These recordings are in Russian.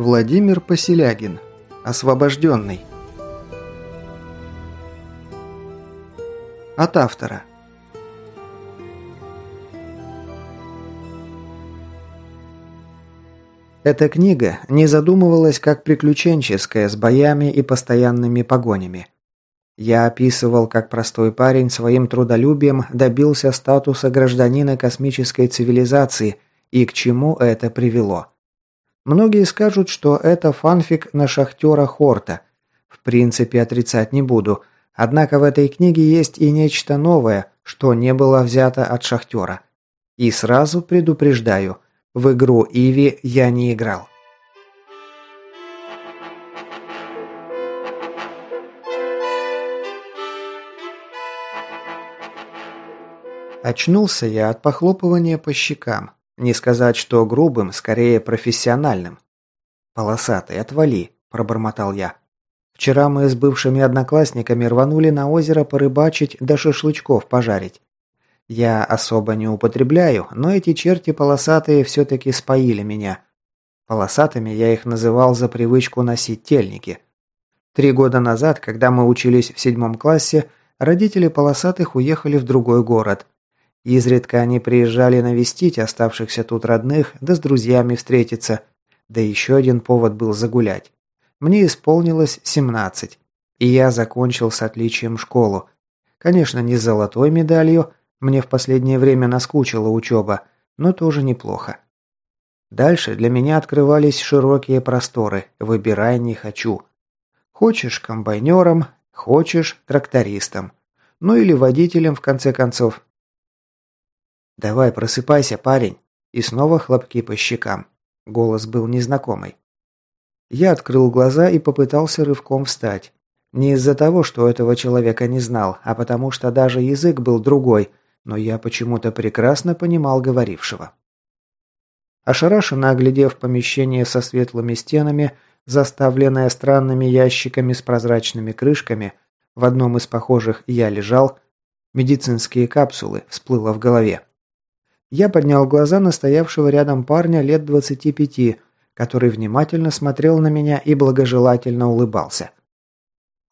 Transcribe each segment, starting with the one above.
Владимир Поселягин. Освобожденный. От автора. Эта книга не задумывалась как приключенческая с боями и постоянными погонями. Я описывал, как простой парень своим трудолюбием добился статуса гражданина космической цивилизации и к чему это привело. Многие скажут, что это фанфик на шахтера Хорта. В принципе, отрицать не буду. Однако в этой книге есть и нечто новое, что не было взято от шахтера. И сразу предупреждаю, в игру Иви я не играл. Очнулся я от похлопывания по щекам. Не сказать, что грубым, скорее профессиональным. «Полосатый, отвали», – пробормотал я. «Вчера мы с бывшими одноклассниками рванули на озеро порыбачить да шашлычков пожарить. Я особо не употребляю, но эти черти полосатые все-таки споили меня. Полосатыми я их называл за привычку носить тельники. Три года назад, когда мы учились в седьмом классе, родители полосатых уехали в другой город – Изредка они приезжали навестить оставшихся тут родных, да с друзьями встретиться. Да еще один повод был загулять. Мне исполнилось 17, и я закончил с отличием школу. Конечно, не с золотой медалью, мне в последнее время наскучила учеба, но тоже неплохо. Дальше для меня открывались широкие просторы, выбирай не хочу. Хочешь комбайнером, хочешь трактористом. Ну или водителем, в конце концов. «Давай, просыпайся, парень!» И снова хлопки по щекам. Голос был незнакомый. Я открыл глаза и попытался рывком встать. Не из-за того, что этого человека не знал, а потому что даже язык был другой, но я почему-то прекрасно понимал говорившего. Ошарашенно оглядев помещение со светлыми стенами, заставленное странными ящиками с прозрачными крышками, в одном из похожих я лежал, медицинские капсулы всплыло в голове. Я поднял глаза на стоявшего рядом парня лет 25, который внимательно смотрел на меня и благожелательно улыбался.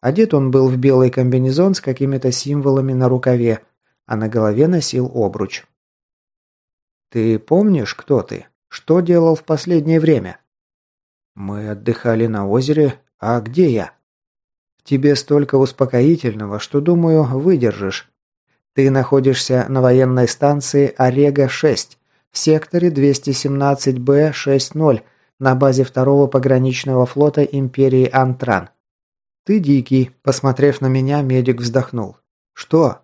Одет он был в белый комбинезон с какими-то символами на рукаве, а на голове носил обруч. «Ты помнишь, кто ты? Что делал в последнее время?» «Мы отдыхали на озере. А где я?» «В тебе столько успокоительного, что, думаю, выдержишь. Ты находишься на военной станции Орега-6 в секторе 217-Б-60 на базе второго пограничного флота Империи Антран. Ты дикий, посмотрев на меня, медик вздохнул. Что?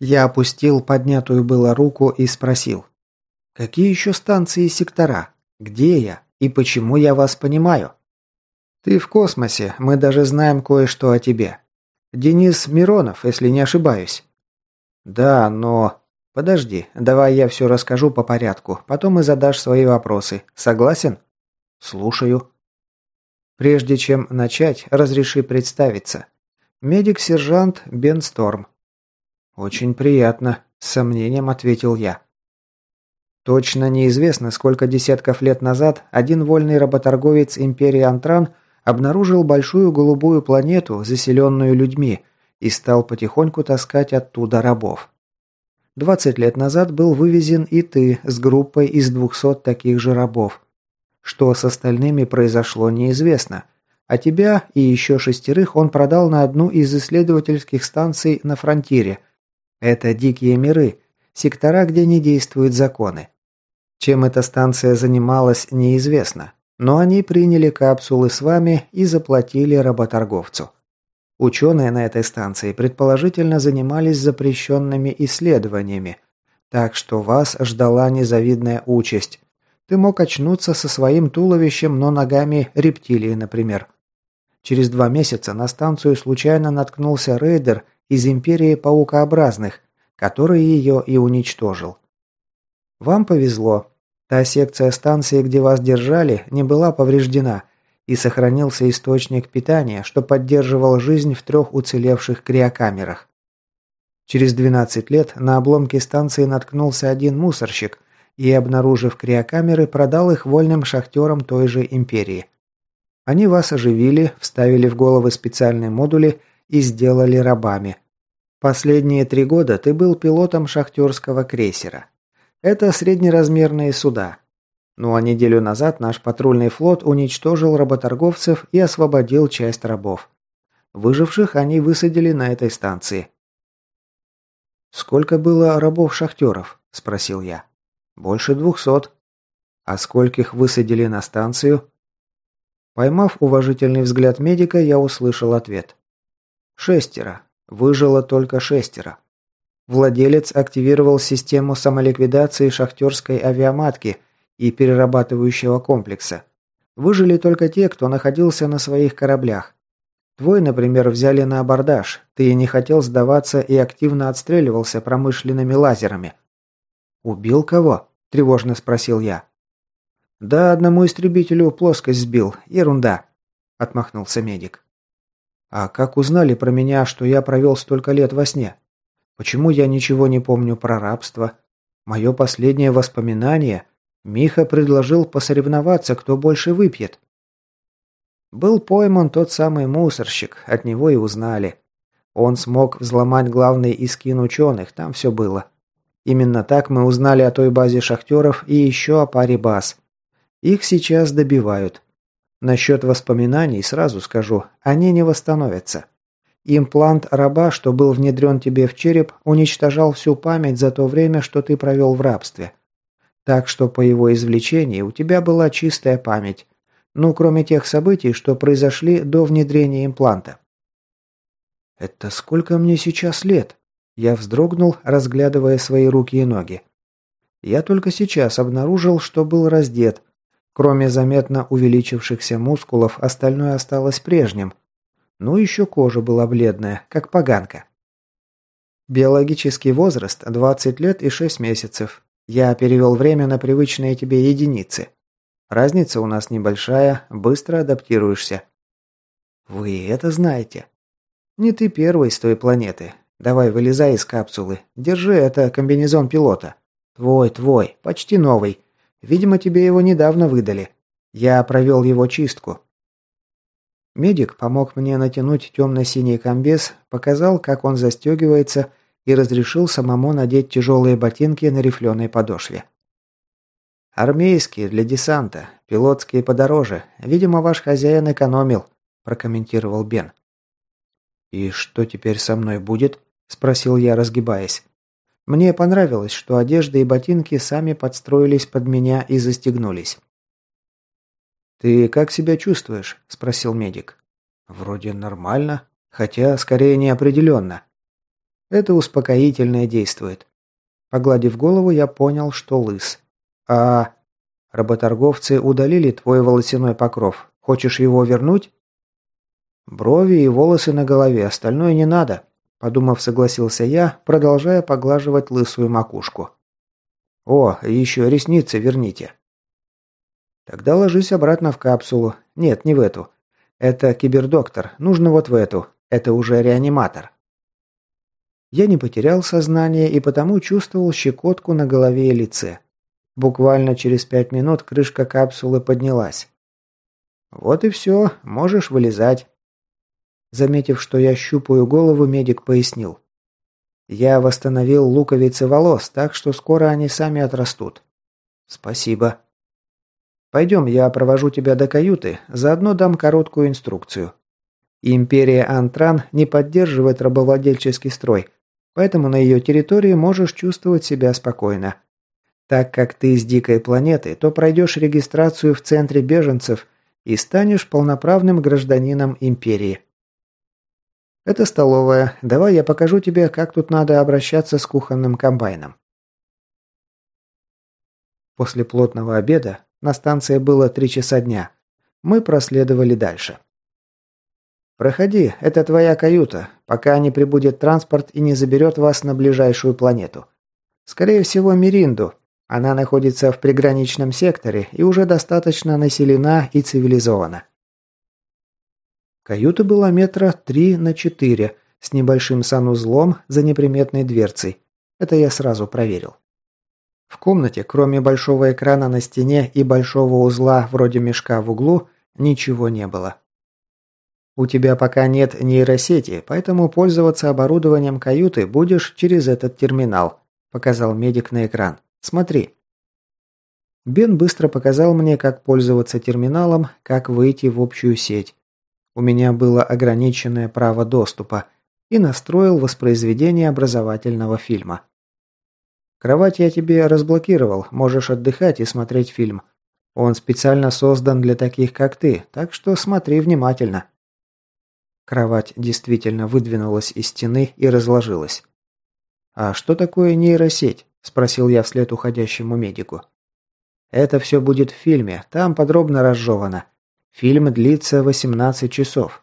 Я опустил поднятую было руку и спросил. Какие еще станции и сектора? Где я? И почему я вас понимаю? Ты в космосе, мы даже знаем кое-что о тебе. Денис Миронов, если не ошибаюсь. «Да, но...» «Подожди, давай я все расскажу по порядку, потом и задашь свои вопросы. Согласен?» «Слушаю». «Прежде чем начать, разреши представиться. Медик-сержант Бен Сторм». «Очень приятно», – с сомнением ответил я. Точно неизвестно, сколько десятков лет назад один вольный работорговец империи Антран обнаружил большую голубую планету, заселенную людьми – и стал потихоньку таскать оттуда рабов. 20 лет назад был вывезен и ты с группой из 200 таких же рабов. Что с остальными произошло, неизвестно. А тебя и еще шестерых он продал на одну из исследовательских станций на фронтире. Это дикие миры, сектора, где не действуют законы. Чем эта станция занималась, неизвестно. Но они приняли капсулы с вами и заплатили работорговцу. Ученые на этой станции предположительно занимались запрещенными исследованиями, так что вас ждала незавидная участь. Ты мог очнуться со своим туловищем, но ногами рептилии, например. Через два месяца на станцию случайно наткнулся рейдер из Империи Паукообразных, который ее и уничтожил. Вам повезло. Та секция станции, где вас держали, не была повреждена, и сохранился источник питания, что поддерживал жизнь в трех уцелевших криокамерах. Через 12 лет на обломке станции наткнулся один мусорщик и, обнаружив криокамеры, продал их вольным шахтерам той же империи. Они вас оживили, вставили в головы специальные модули и сделали рабами. Последние три года ты был пилотом шахтерского крейсера. Это среднеразмерные суда. Ну а неделю назад наш патрульный флот уничтожил работорговцев и освободил часть рабов. Выживших они высадили на этой станции. «Сколько было рабов-шахтеров?» – спросил я. «Больше двухсот». «А скольких высадили на станцию?» Поймав уважительный взгляд медика, я услышал ответ. «Шестеро. Выжило только шестеро. Владелец активировал систему самоликвидации шахтерской авиаматки и перерабатывающего комплекса. Выжили только те, кто находился на своих кораблях. Твой, например, взяли на абордаж. Ты не хотел сдаваться и активно отстреливался промышленными лазерами. «Убил кого?» – тревожно спросил я. «Да, одному истребителю плоскость сбил. Ерунда», – отмахнулся медик. А как узнали про меня, что я провел столько лет во сне? Почему я ничего не помню про рабство? Мое последнее воспоминание – Миха предложил посоревноваться, кто больше выпьет. Был пойман тот самый мусорщик, от него и узнали. Он смог взломать главный искин ученых, там все было. Именно так мы узнали о той базе шахтеров и еще о паре баз. Их сейчас добивают. Насчет воспоминаний сразу скажу, они не восстановятся. Имплант раба, что был внедрен тебе в череп, уничтожал всю память за то время, что ты провел в рабстве. Так что по его извлечении у тебя была чистая память. Ну, кроме тех событий, что произошли до внедрения импланта. «Это сколько мне сейчас лет?» Я вздрогнул, разглядывая свои руки и ноги. Я только сейчас обнаружил, что был раздет, Кроме заметно увеличившихся мускулов, остальное осталось прежним. Ну, еще кожа была бледная, как поганка. Биологический возраст – 20 лет и 6 месяцев. Я перевел время на привычные тебе единицы. Разница у нас небольшая, быстро адаптируешься. Вы это знаете. Не ты первый с той планеты. Давай, вылезай из капсулы. Держи, это комбинезон пилота. Твой, твой, почти новый. Видимо, тебе его недавно выдали. Я провел его чистку». Медик помог мне натянуть темно-синий комбез, показал, как он застегивается, и разрешил самому надеть тяжелые ботинки на рифленой подошве. «Армейские, для десанта. Пилотские подороже. Видимо, ваш хозяин экономил», – прокомментировал Бен. «И что теперь со мной будет?» – спросил я, разгибаясь. Мне понравилось, что одежда и ботинки сами подстроились под меня и застегнулись. «Ты как себя чувствуешь?» – спросил медик. «Вроде нормально, хотя скорее неопределенно. Это успокоительное действует». Погладив голову, я понял, что лыс. «А работорговцы удалили твой волосяной покров. Хочешь его вернуть?» «Брови и волосы на голове, остальное не надо», Подумав, согласился я, продолжая поглаживать лысую макушку. «О, еще ресницы верните». «Тогда ложись обратно в капсулу. Нет, не в эту. Это кибердоктор. Нужно вот в эту. Это уже реаниматор». Я не потерял сознание и потому чувствовал щекотку на голове и лице. Буквально через пять минут крышка капсулы поднялась. «Вот и все. Можешь вылезать». Заметив, что я щупаю голову, медик пояснил. «Я восстановил луковицы волос, так что скоро они сами отрастут». «Спасибо». «Пойдем, я провожу тебя до каюты, заодно дам короткую инструкцию. Империя Антран не поддерживает рабовладельческий строй, поэтому на ее территории можешь чувствовать себя спокойно. Так как ты с дикой планеты, то пройдешь регистрацию в центре беженцев и станешь полноправным гражданином Империи. Это столовая. Давай я покажу тебе, как тут надо обращаться с кухонным комбайном. После плотного обеда, на станции было три часа дня, мы проследовали дальше. «Проходи, это твоя каюта, пока не прибудет транспорт и не заберет вас на ближайшую планету. Скорее всего, Миринду. Она находится в приграничном секторе и уже достаточно населена и цивилизована. Каюта была метра три на четыре, с небольшим санузлом за неприметной дверцей. Это я сразу проверил. В комнате, кроме большого экрана на стене и большого узла вроде мешка в углу, ничего не было. У тебя пока нет нейросети, поэтому пользоваться оборудованием каюты будешь через этот терминал, показал медик на экран. Смотри. Бен быстро показал мне, как пользоваться терминалом, как выйти в общую сеть. У меня было ограниченное право доступа и настроил воспроизведение образовательного фильма. Кровать я тебе разблокировал, можешь отдыхать и смотреть фильм. Он специально создан для таких, как ты, так что смотри внимательно. Кровать действительно выдвинулась из стены и разложилась. «А что такое нейросеть?» – спросил я вслед уходящему медику. «Это все будет в фильме, там подробно разжевано. Фильм длится 18 часов.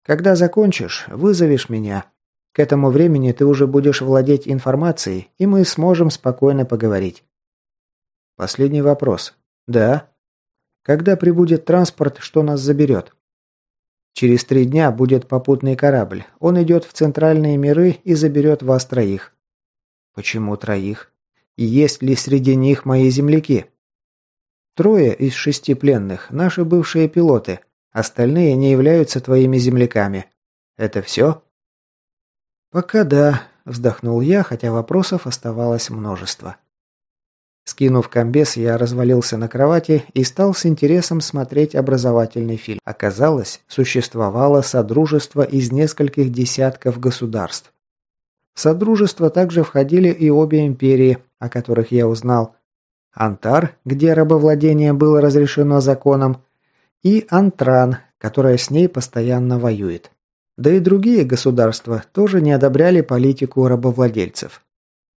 Когда закончишь, вызовешь меня. К этому времени ты уже будешь владеть информацией, и мы сможем спокойно поговорить». Последний вопрос. «Да?» «Когда прибудет транспорт, что нас заберет?» «Через три дня будет попутный корабль. Он идет в центральные миры и заберет вас троих». «Почему троих? И есть ли среди них мои земляки?» «Трое из шести пленных – наши бывшие пилоты. Остальные не являются твоими земляками. Это все?» «Пока да», – вздохнул я, хотя вопросов оставалось множество. Скинув комбез, я развалился на кровати и стал с интересом смотреть образовательный фильм. Оказалось, существовало содружество из нескольких десятков государств. В содружество также входили и обе империи, о которых я узнал. Антар, где рабовладение было разрешено законом, и Антран, которая с ней постоянно воюет. Да и другие государства тоже не одобряли политику рабовладельцев.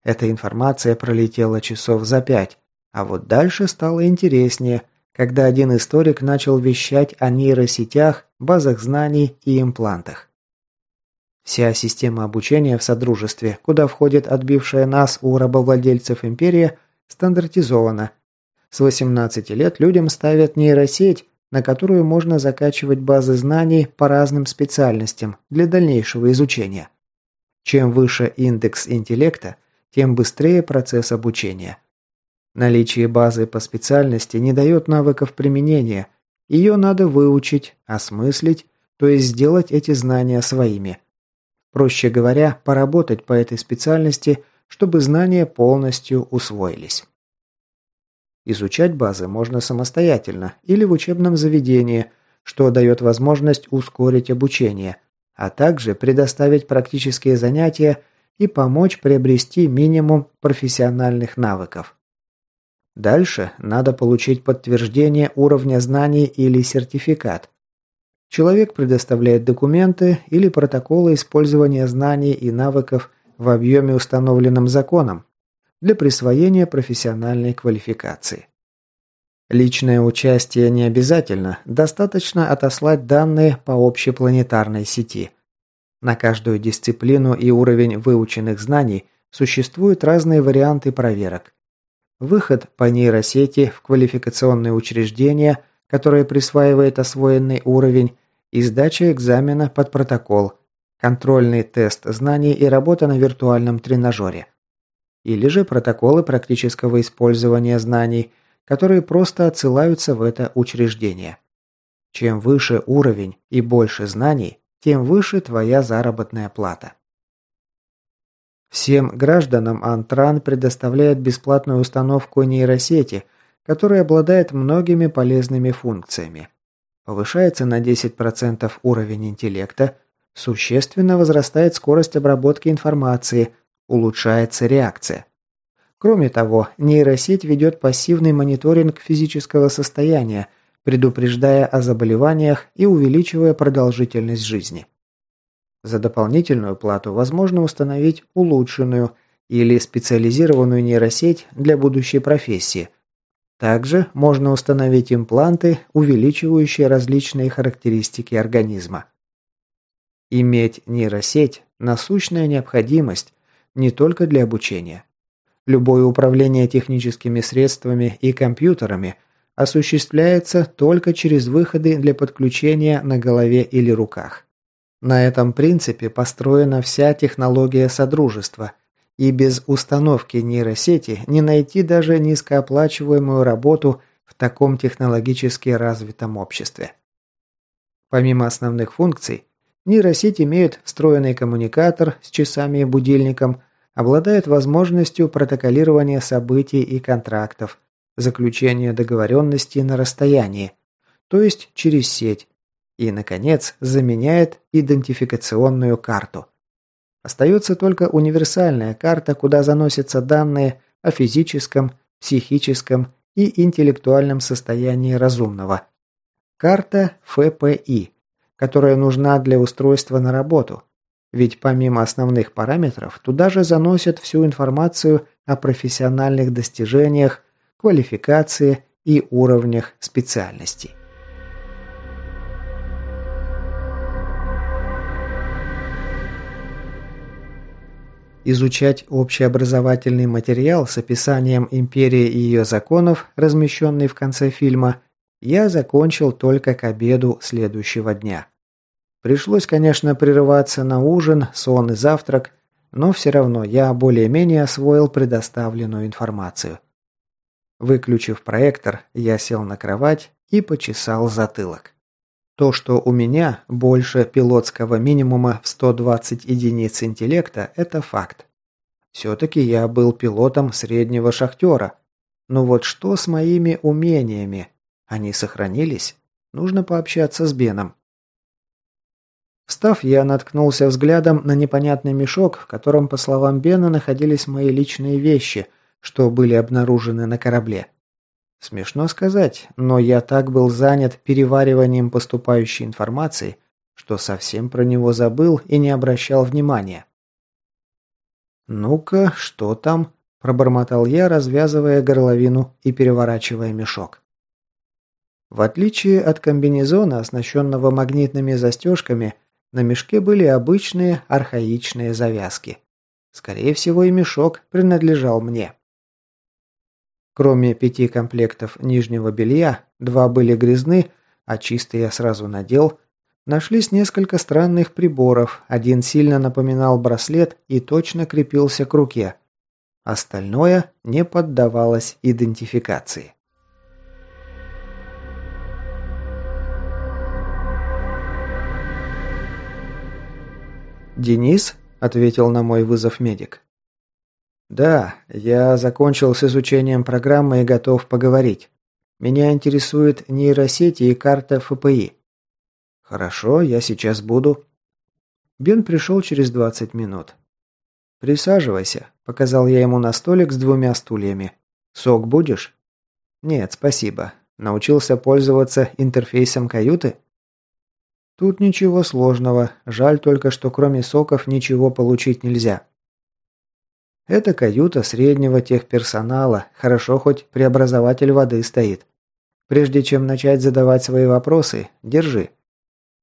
Эта информация пролетела часов за пять, а вот дальше стало интереснее, когда один историк начал вещать о нейросетях, базах знаний и имплантах. Вся система обучения в Содружестве, куда входит отбившая нас у рабовладельцев империя, стандартизована. С 18 лет людям ставят нейросеть, на которую можно закачивать базы знаний по разным специальностям для дальнейшего изучения. Чем выше индекс интеллекта, тем быстрее процесс обучения. Наличие базы по специальности не дает навыков применения. Ее надо выучить, осмыслить, то есть сделать эти знания своими. Проще говоря, поработать по этой специальности, чтобы знания полностью усвоились. Изучать базы можно самостоятельно или в учебном заведении, что дает возможность ускорить обучение, а также предоставить практические занятия и помочь приобрести минимум профессиональных навыков. Дальше надо получить подтверждение уровня знаний или сертификат. Человек предоставляет документы или протоколы использования знаний и навыков в объеме, установленном законом, для присвоения профессиональной квалификации. Личное участие не обязательно, достаточно отослать данные по общепланетарной сети – на каждую дисциплину и уровень выученных знаний существуют разные варианты проверок. Выход по нейросети в квалификационные учреждения, которое присваивает освоенный уровень, и сдача экзамена под протокол, контрольный тест знаний и работа на виртуальном тренажере. Или же протоколы практического использования знаний, которые просто отсылаются в это учреждение. Чем выше уровень и больше знаний, тем выше твоя заработная плата. Всем гражданам Антран предоставляет бесплатную установку нейросети, которая обладает многими полезными функциями. Повышается на 10% уровень интеллекта, существенно возрастает скорость обработки информации, улучшается реакция. Кроме того, нейросеть ведет пассивный мониторинг физического состояния – предупреждая о заболеваниях и увеличивая продолжительность жизни. За дополнительную плату возможно установить улучшенную или специализированную нейросеть для будущей профессии. Также можно установить импланты, увеличивающие различные характеристики организма. Иметь нейросеть – насущная необходимость не только для обучения. Любое управление техническими средствами и компьютерами – осуществляется только через выходы для подключения на голове или руках. На этом принципе построена вся технология Содружества, и без установки нейросети не найти даже низкооплачиваемую работу в таком технологически развитом обществе. Помимо основных функций, нейросеть имеет встроенный коммуникатор с часами и будильником, обладает возможностью протоколирования событий и контрактов, заключения договоренностей на расстоянии, то есть через сеть, и, наконец, заменяет идентификационную карту. Остается только универсальная карта, куда заносятся данные о физическом, психическом и интеллектуальном состоянии разумного. Карта ФПИ, которая нужна для устройства на работу. Ведь помимо основных параметров, туда же заносят всю информацию о профессиональных достижениях, квалификации и уровнях специальностей. Изучать общеобразовательный материал с описанием империи и ее законов, размещенный в конце фильма, я закончил только к обеду следующего дня. Пришлось, конечно, прерываться на ужин, сон и завтрак, но все равно я более-менее освоил предоставленную информацию. Выключив проектор, я сел на кровать и почесал затылок. То, что у меня больше пилотского минимума в 120 единиц интеллекта, это факт. Все-таки я был пилотом среднего шахтера. Но вот что с моими умениями? Они сохранились? Нужно пообщаться с Беном. Встав, я наткнулся взглядом на непонятный мешок, в котором, по словам Бена, находились мои личные вещи, что были обнаружены на корабле. Смешно сказать, но я так был занят перевариванием поступающей информации, что совсем про него забыл и не обращал внимания. «Ну-ка, что там?» – пробормотал я, развязывая горловину и переворачивая мешок. В отличие от комбинезона, оснащенного магнитными застежками, на мешке были обычные архаичные завязки. Скорее всего, и мешок принадлежал мне. Кроме пяти комплектов нижнего белья, два были грязны, а чистый я сразу надел, нашлись несколько странных приборов, один сильно напоминал браслет и точно крепился к руке. Остальное не поддавалось идентификации. «Денис?» – ответил на мой вызов медик. «Да, я закончил с изучением программы и готов поговорить. Меня интересует нейросети и карта ФПИ». «Хорошо, я сейчас буду». Бен пришел через 20 минут. «Присаживайся», – показал я ему на столик с двумя стульями. «Сок будешь?» «Нет, спасибо. Научился пользоваться интерфейсом каюты?» «Тут ничего сложного. Жаль только, что кроме соков ничего получить нельзя». Это каюта среднего техперсонала, хорошо хоть преобразователь воды стоит. Прежде чем начать задавать свои вопросы, держи.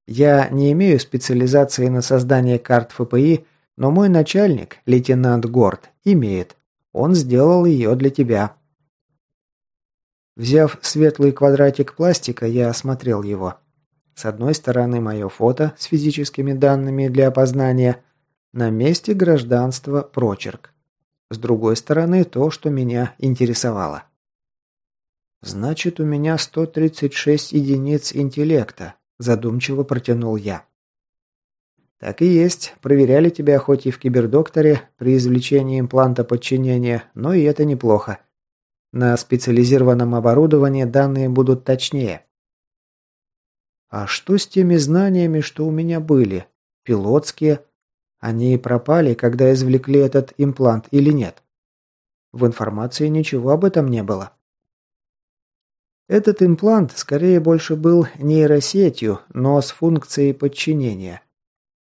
Я не имею специализации на создание карт ФПИ, но мой начальник, лейтенант Горд, имеет. Он сделал ее для тебя. Взяв светлый квадратик пластика, я осмотрел его. С одной стороны мое фото с физическими данными для опознания, на месте гражданства прочерк. С другой стороны, то, что меня интересовало. «Значит, у меня 136 единиц интеллекта», – задумчиво протянул я. «Так и есть. Проверяли тебя хоть и в кибердокторе при извлечении импланта подчинения, но и это неплохо. На специализированном оборудовании данные будут точнее». «А что с теми знаниями, что у меня были? Пилотские, они пропали, когда извлекли этот имплант или нет? В информации ничего об этом не было. Этот имплант скорее больше был нейросетью, но с функцией подчинения.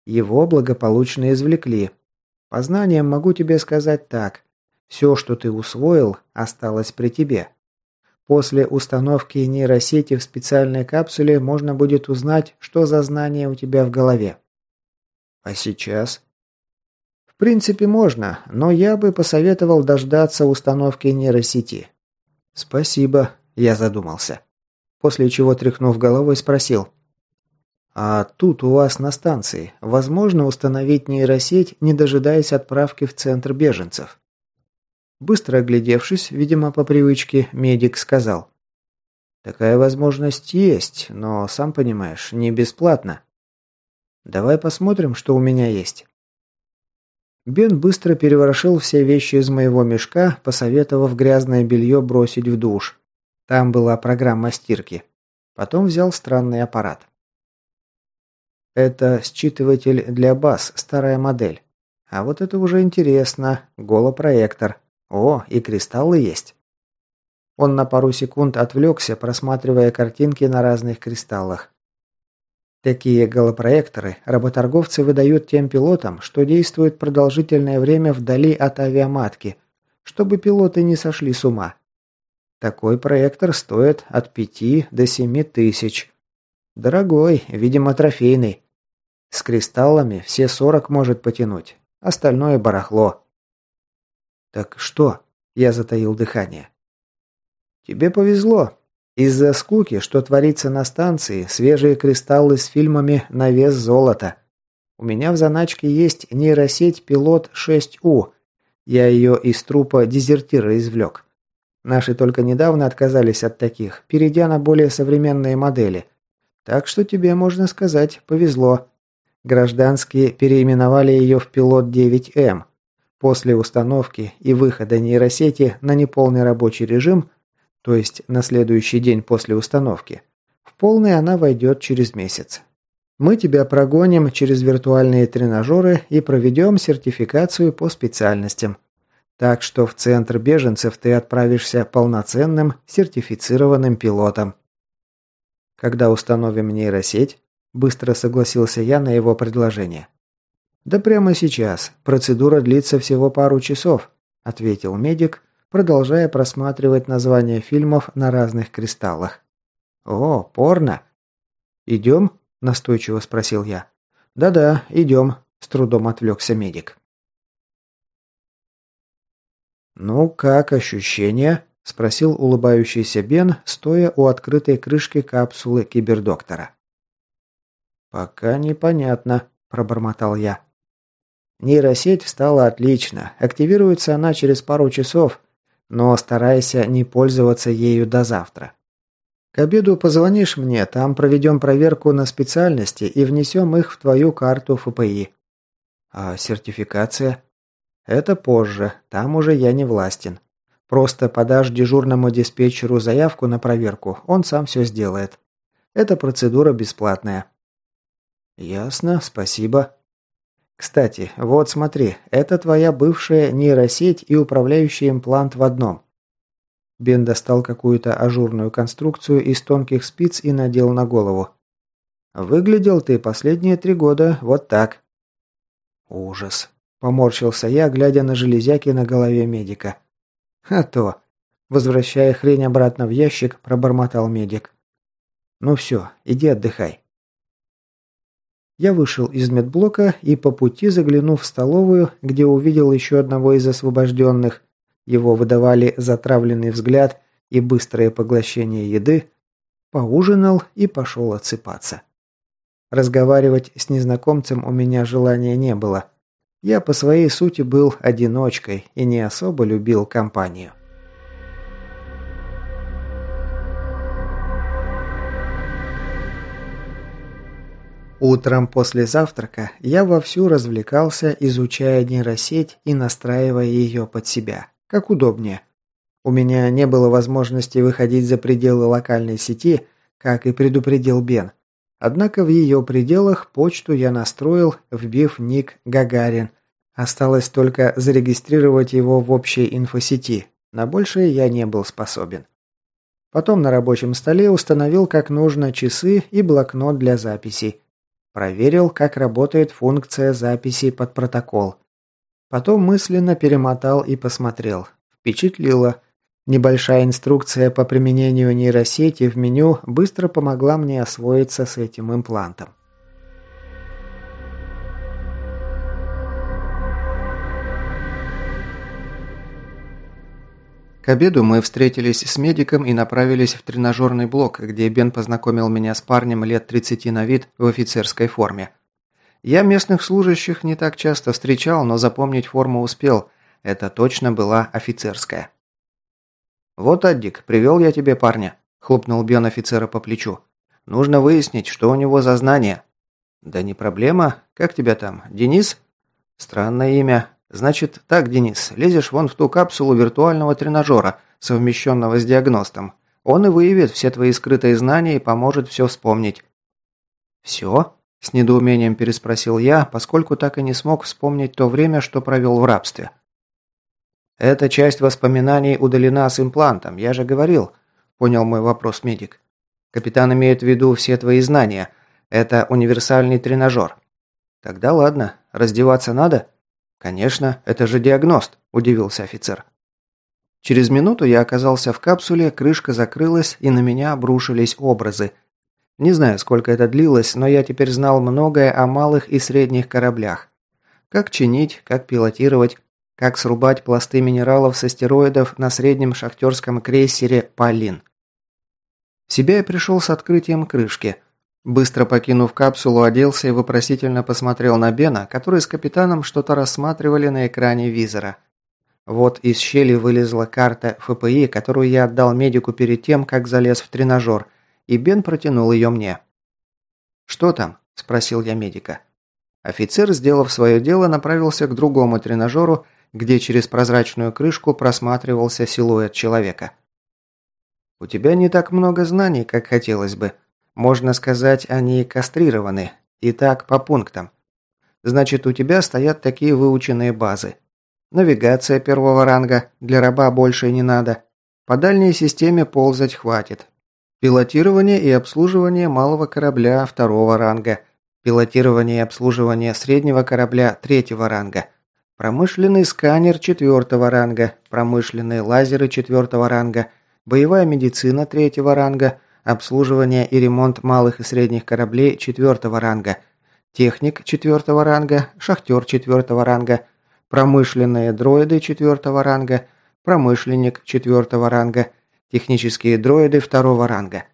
Его благополучно извлекли. По знаниям могу тебе сказать так. Все, что ты усвоил, осталось при тебе. После установки нейросети в специальной капсуле можно будет узнать, что за знания у тебя в голове. А сейчас? В принципе, можно, но я бы посоветовал дождаться установки нейросети. Спасибо, я задумался. После чего, тряхнув головой, спросил. А тут у вас на станции возможно установить нейросеть, не дожидаясь отправки в центр беженцев? Быстро оглядевшись, видимо, по привычке, медик сказал. Такая возможность есть, но, сам понимаешь, не бесплатно. Давай посмотрим, что у меня есть. Бен быстро переворошил все вещи из моего мешка, посоветовав грязное белье бросить в душ. Там была программа стирки. Потом взял странный аппарат. Это считыватель для баз, старая модель. А вот это уже интересно. Голопроектор. О, и кристаллы есть. Он на пару секунд отвлекся, просматривая картинки на разных кристаллах. Такие голопроекторы работорговцы выдают тем пилотам, что действуют продолжительное время вдали от авиаматки, чтобы пилоты не сошли с ума. Такой проектор стоит от 5 до 7 тысяч. Дорогой, видимо, трофейный. С кристаллами все 40 может потянуть. Остальное барахло. Так что? Я затаил дыхание. Тебе повезло. Из-за скуки, что творится на станции, свежие кристаллы с фильмами на вес золота. У меня в заначке есть нейросеть «Пилот 6У». Я ее из трупа дезертира извлек. Наши только недавно отказались от таких, перейдя на более современные модели. Так что тебе, можно сказать, повезло. Гражданские переименовали ее в «Пилот 9М». После установки и выхода нейросети на неполный рабочий режим – то есть на следующий день после установки. В полный она войдет через месяц. Мы тебя прогоним через виртуальные тренажеры и проведем сертификацию по специальностям. Так что в центр беженцев ты отправишься полноценным сертифицированным пилотом. Когда установим нейросеть, быстро согласился я на его предложение. Да прямо сейчас. Процедура длится всего пару часов, ответил медик продолжая просматривать названия фильмов на разных кристаллах. «О, порно!» «Идем?» – настойчиво спросил я. «Да-да, идем», – с трудом отвлекся медик. «Ну, как ощущения?» – спросил улыбающийся Бен, стоя у открытой крышки капсулы кибердоктора. «Пока непонятно», – пробормотал я. Нейросеть встала отлично. Активируется она через пару часов, но старайся не пользоваться ею до завтра. К обеду позвонишь мне, там проведем проверку на специальности и внесем их в твою карту ФПИ. А сертификация? Это позже, там уже я не властен. Просто подашь дежурному диспетчеру заявку на проверку, он сам все сделает. Эта процедура бесплатная. Ясно, спасибо. Кстати, вот смотри, это твоя бывшая нейросеть и управляющий имплант в одном. Бен достал какую-то ажурную конструкцию из тонких спиц и надел на голову. Выглядел ты последние три года вот так. Ужас. Поморщился я, глядя на железяки на голове медика. А то. Возвращая хрень обратно в ящик, пробормотал медик. Ну все, иди отдыхай. Я вышел из медблока и по пути, заглянув в столовую, где увидел еще одного из освобожденных, его выдавали затравленный взгляд и быстрое поглощение еды, поужинал и пошел отсыпаться. Разговаривать с незнакомцем у меня желания не было. Я по своей сути был одиночкой и не особо любил компанию. Утром после завтрака я вовсю развлекался, изучая нейросеть и настраивая ее под себя. Как удобнее. У меня не было возможности выходить за пределы локальной сети, как и предупредил Бен. Однако в ее пределах почту я настроил, вбив ник Гагарин. Осталось только зарегистрировать его в общей инфосети. На большее я не был способен. Потом на рабочем столе установил как нужно часы и блокнот для записей. Проверил, как работает функция записи под протокол. Потом мысленно перемотал и посмотрел. Впечатлило. Небольшая инструкция по применению нейросети в меню быстро помогла мне освоиться с этим имплантом. К обеду мы встретились с медиком и направились в тренажерный блок, где Бен познакомил меня с парнем лет 30 на вид в офицерской форме. Я местных служащих не так часто встречал, но запомнить форму успел. Это точно была офицерская. «Вот, Аддик, привел я тебе парня», – хлопнул Бен офицера по плечу. «Нужно выяснить, что у него за знания». «Да не проблема. Как тебя там? Денис?» «Странное имя. Значит, так, Денис, лезешь вон в ту капсулу виртуального тренажера, совмещенного с диагностом. Он и выявит все твои скрытые знания и поможет все вспомнить». «Все?» – с недоумением переспросил я, поскольку так и не смог вспомнить то время, что провел в рабстве. «Эта часть воспоминаний удалена с имплантом, я же говорил», – понял мой вопрос медик. «Капитан имеет в виду все твои знания. Это универсальный тренажер». «Тогда ладно. Раздеваться надо?» «Конечно, это же диагност», – удивился офицер. Через минуту я оказался в капсуле, крышка закрылась, и на меня обрушились образы. Не знаю, сколько это длилось, но я теперь знал многое о малых и средних кораблях. Как чинить, как пилотировать, как срубать пласты минералов с астероидов на среднем шахтерском крейсере «Полин». В себя я пришел с открытием крышки. Быстро покинув капсулу, оделся и вопросительно посмотрел на Бена, который с капитаном что-то рассматривали на экране визора. Вот из щели вылезла карта ФПИ, которую я отдал медику перед тем, как залез в тренажер, и Бен протянул ее мне. «Что там?» – спросил я медика. Офицер, сделав свое дело, направился к другому тренажеру где через прозрачную крышку просматривался силуэт человека. «У тебя не так много знаний, как хотелось бы. Можно сказать, они кастрированы. И так по пунктам. Значит, у тебя стоят такие выученные базы. Навигация первого ранга, для раба больше не надо. По дальней системе ползать хватит. Пилотирование и обслуживание малого корабля второго ранга. Пилотирование и обслуживание среднего корабля третьего ранга. Промышленный сканер четвертого ранга, промышленные лазеры четвертого ранга, боевая медицина третьего ранга, обслуживание и ремонт малых и средних кораблей четвертого ранга, техник четвертого ранга, шахтер четвертого ранга, промышленные дроиды четвертого ранга, промышленник четвертого ранга, технические дроиды второго ранга.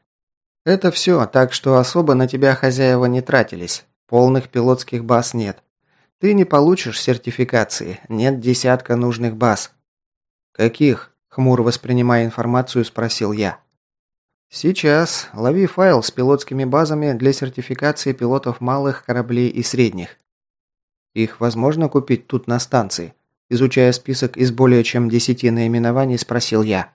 Это все, так что особо на тебя хозяева не тратились. Полных пилотских баз нет. Ты не получишь сертификации, нет десятка нужных баз. Каких? Хмуро воспринимая информацию, спросил я. Сейчас лови файл с пилотскими базами для сертификации пилотов малых кораблей и средних. Их возможно купить тут на станции? Изучая список из более чем десяти наименований, спросил я.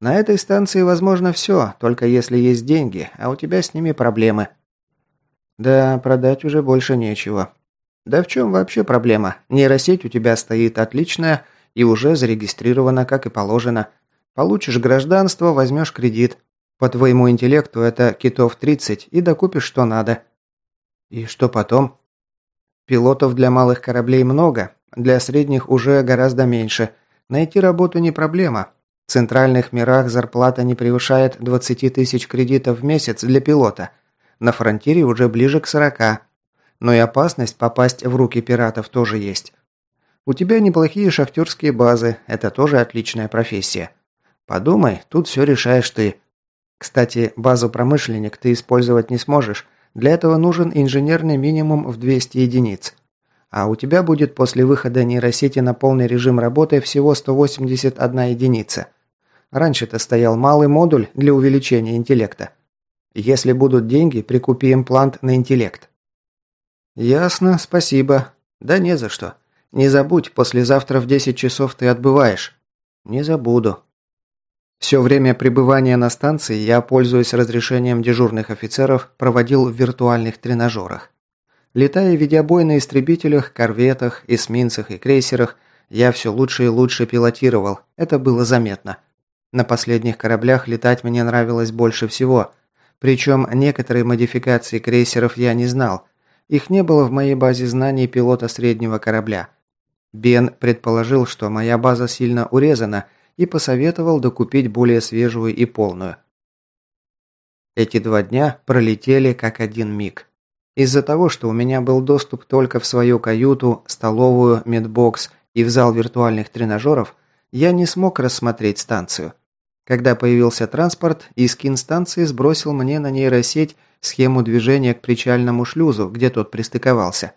На этой станции возможно все, только если есть деньги, а у тебя с ними проблемы. Да, продать уже больше нечего. Да в чем вообще проблема? Нейросеть у тебя стоит отличная и уже зарегистрирована, как и положено. Получишь гражданство, возьмешь кредит. По твоему интеллекту это китов 30 и докупишь что надо. И что потом? Пилотов для малых кораблей много, для средних уже гораздо меньше. Найти работу не проблема. В центральных мирах зарплата не превышает 20 тысяч кредитов в месяц для пилота. На фронтире уже ближе к 40. Но и опасность попасть в руки пиратов тоже есть. У тебя неплохие шахтерские базы, это тоже отличная профессия. Подумай, тут все решаешь ты. Кстати, базу промышленник ты использовать не сможешь. Для этого нужен инженерный минимум в 200 единиц. А у тебя будет после выхода нейросети на полный режим работы всего 181 единица. Раньше-то стоял малый модуль для увеличения интеллекта. Если будут деньги, прикупи имплант на интеллект. «Ясно, спасибо. Да не за что. Не забудь, послезавтра в 10 часов ты отбываешь». «Не забуду». Все время пребывания на станции я, пользуясь разрешением дежурных офицеров, проводил в виртуальных тренажерах. Летая видеобой на истребителях, корветах, эсминцах и крейсерах, я все лучше и лучше пилотировал, это было заметно. На последних кораблях летать мне нравилось больше всего. Причем некоторые модификации крейсеров я не знал – их не было в моей базе знаний пилота среднего корабля. Бен предположил, что моя база сильно урезана, и посоветовал докупить более свежую и полную. Эти два дня пролетели как один миг. Из-за того, что у меня был доступ только в свою каюту, столовую, медбокс и в зал виртуальных тренажеров, я не смог рассмотреть станцию. Когда появился транспорт, Искин станции сбросил мне на нейросеть схему движения к причальному шлюзу, где тот пристыковался.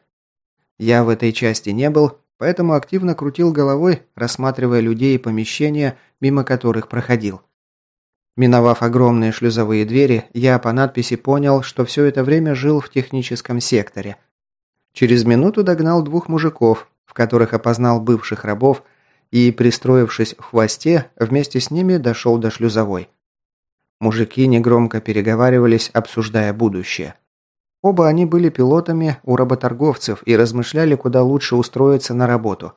Я в этой части не был, поэтому активно крутил головой, рассматривая людей и помещения, мимо которых проходил. Миновав огромные шлюзовые двери, я по надписи понял, что все это время жил в техническом секторе. Через минуту догнал двух мужиков, в которых опознал бывших рабов, и, пристроившись в хвосте, вместе с ними дошел до шлюзовой. Мужики негромко переговаривались, обсуждая будущее. Оба они были пилотами у работорговцев и размышляли, куда лучше устроиться на работу.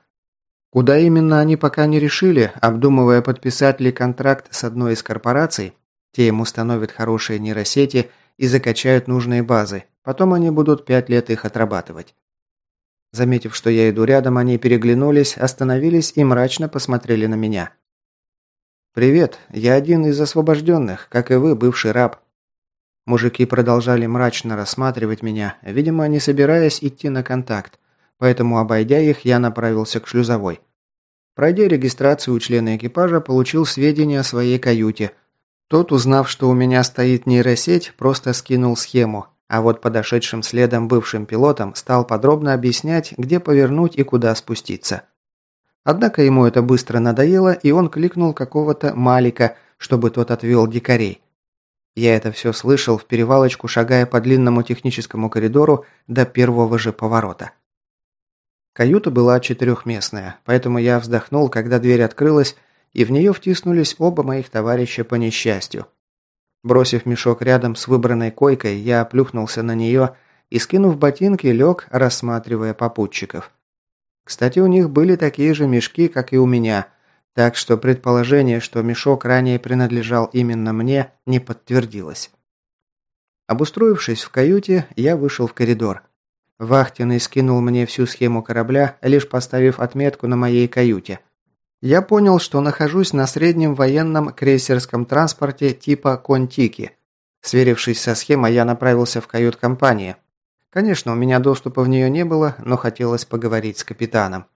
Куда именно они пока не решили, обдумывая, подписать ли контракт с одной из корпораций, те им установят хорошие нейросети и закачают нужные базы, потом они будут пять лет их отрабатывать. Заметив, что я иду рядом, они переглянулись, остановились и мрачно посмотрели на меня. «Привет, я один из освобожденных, как и вы, бывший раб». Мужики продолжали мрачно рассматривать меня, видимо, не собираясь идти на контакт. Поэтому, обойдя их, я направился к шлюзовой. Пройдя регистрацию у члена экипажа, получил сведения о своей каюте. Тот, узнав, что у меня стоит нейросеть, просто скинул схему, а вот подошедшим следом бывшим пилотам стал подробно объяснять, где повернуть и куда спуститься. Однако ему это быстро надоело, и он кликнул какого-то Малика, чтобы тот отвел дикарей. Я это все слышал в перевалочку, шагая по длинному техническому коридору до первого же поворота. Каюта была четырехместная, поэтому я вздохнул, когда дверь открылась, и в нее втиснулись оба моих товарища по несчастью. Бросив мешок рядом с выбранной койкой, я плюхнулся на нее и, скинув ботинки, лег, рассматривая попутчиков. Кстати, у них были такие же мешки, как и у меня, так что предположение, что мешок ранее принадлежал именно мне, не подтвердилось. Обустроившись в каюте, я вышел в коридор. Вахтенный скинул мне всю схему корабля, лишь поставив отметку на моей каюте. Я понял, что нахожусь на среднем военном крейсерском транспорте типа «Контики». Сверившись со схемой, я направился в кают-компанию. Конечно, у меня доступа в нее не было, но хотелось поговорить с капитаном.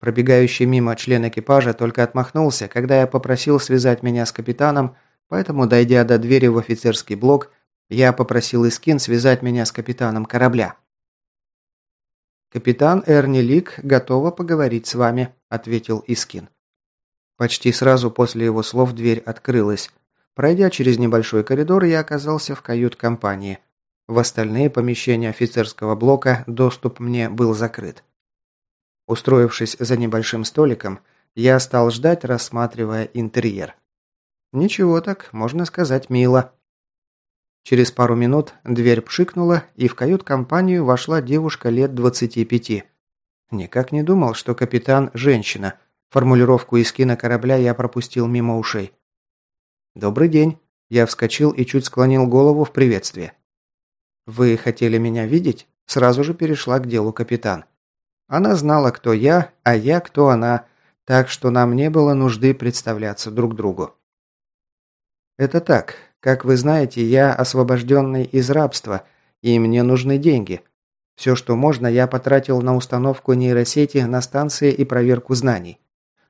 Пробегающий мимо член экипажа только отмахнулся, когда я попросил связать меня с капитаном, поэтому, дойдя до двери в офицерский блок, я попросил Искин связать меня с капитаном корабля. «Капитан Эрни Лик готова поговорить с вами», – ответил Искин. Почти сразу после его слов дверь открылась. Пройдя через небольшой коридор, я оказался в кают-компании. В остальные помещения офицерского блока доступ мне был закрыт. Устроившись за небольшим столиком, я стал ждать, рассматривая интерьер. Ничего так, можно сказать, мило. Через пару минут дверь пшикнула, и в кают-компанию вошла девушка лет 25. Никак не думал, что капитан – женщина. Формулировку из кинокорабля я пропустил мимо ушей. «Добрый день». Я вскочил и чуть склонил голову в приветствие. «Вы хотели меня видеть?» Сразу же перешла к делу капитан. Она знала, кто я, а я, кто она, так что нам не было нужды представляться друг другу. «Это так. Как вы знаете, я освобожденный из рабства, и мне нужны деньги. Все, что можно, я потратил на установку нейросети на станции и проверку знаний.